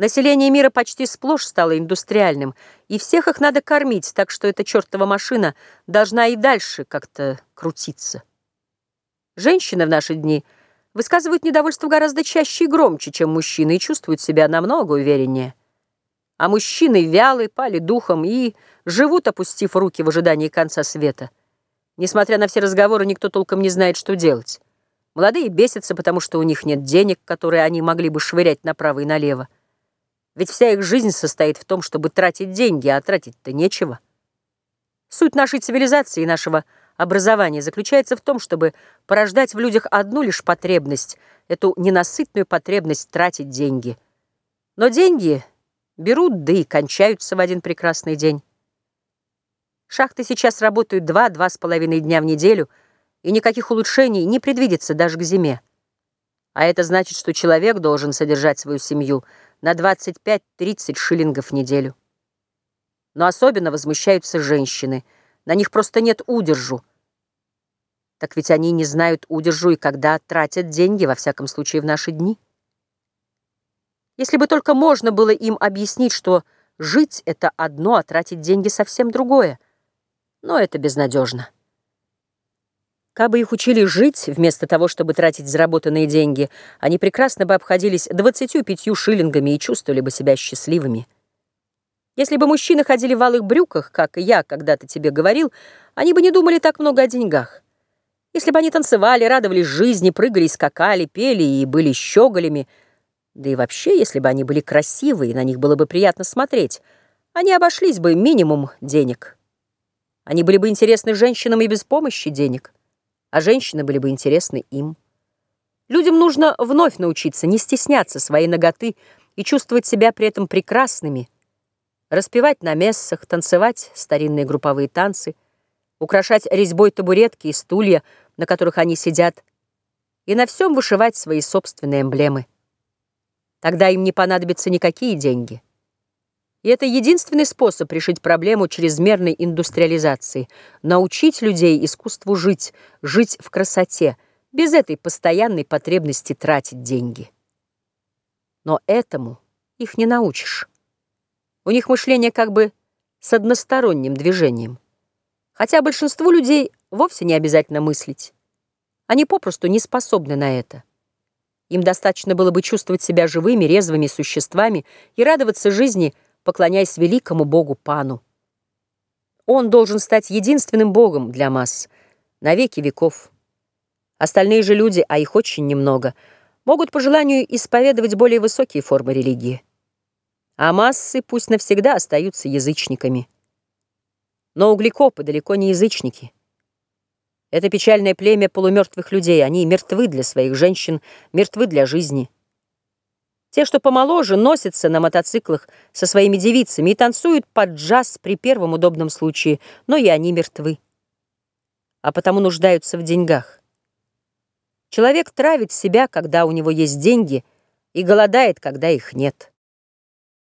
Население мира почти сплошь стало индустриальным, и всех их надо кормить, так что эта чертова машина должна и дальше как-то крутиться. Женщины в наши дни высказывают недовольство гораздо чаще и громче, чем мужчины, и чувствуют себя намного увереннее. А мужчины вялы, пали духом и живут, опустив руки в ожидании конца света. Несмотря на все разговоры, никто толком не знает, что делать. Молодые бесятся, потому что у них нет денег, которые они могли бы швырять направо и налево. Ведь вся их жизнь состоит в том, чтобы тратить деньги, а тратить-то нечего. Суть нашей цивилизации и нашего образования заключается в том, чтобы порождать в людях одну лишь потребность, эту ненасытную потребность тратить деньги. Но деньги берут, да и кончаются в один прекрасный день. Шахты сейчас работают два-два с половиной дня в неделю, и никаких улучшений не предвидится даже к зиме. А это значит, что человек должен содержать свою семью на 25-30 шиллингов в неделю. Но особенно возмущаются женщины. На них просто нет удержу. Так ведь они не знают удержу и когда тратят деньги, во всяком случае в наши дни. Если бы только можно было им объяснить, что жить — это одно, а тратить деньги — совсем другое. Но это безнадежно. Кабы их учили жить, вместо того, чтобы тратить заработанные деньги, они прекрасно бы обходились 25 шиллингами и чувствовали бы себя счастливыми. Если бы мужчины ходили в алых брюках, как я когда-то тебе говорил, они бы не думали так много о деньгах. Если бы они танцевали, радовались жизни, прыгали, скакали, пели и были щеголями, да и вообще, если бы они были красивые, на них было бы приятно смотреть, они обошлись бы минимум денег. Они были бы интересны женщинам и без помощи денег а женщины были бы интересны им. Людям нужно вновь научиться не стесняться своей ноготы и чувствовать себя при этом прекрасными, распевать на мессах, танцевать старинные групповые танцы, украшать резьбой табуретки и стулья, на которых они сидят, и на всем вышивать свои собственные эмблемы. Тогда им не понадобятся никакие деньги. И это единственный способ решить проблему чрезмерной индустриализации, научить людей искусству жить, жить в красоте, без этой постоянной потребности тратить деньги. Но этому их не научишь. У них мышление как бы с односторонним движением. Хотя большинству людей вовсе не обязательно мыслить. Они попросту не способны на это. Им достаточно было бы чувствовать себя живыми, резвыми существами и радоваться жизни – поклоняясь великому богу Пану. Он должен стать единственным богом для масс на веки веков. Остальные же люди, а их очень немного, могут по желанию исповедовать более высокие формы религии. А массы пусть навсегда остаются язычниками. Но углекопы далеко не язычники. Это печальное племя полумертвых людей. Они мертвы для своих женщин, мертвы для жизни. Те, что помоложе, носятся на мотоциклах со своими девицами и танцуют под джаз при первом удобном случае, но и они мертвы. А потому нуждаются в деньгах. Человек травит себя, когда у него есть деньги, и голодает, когда их нет.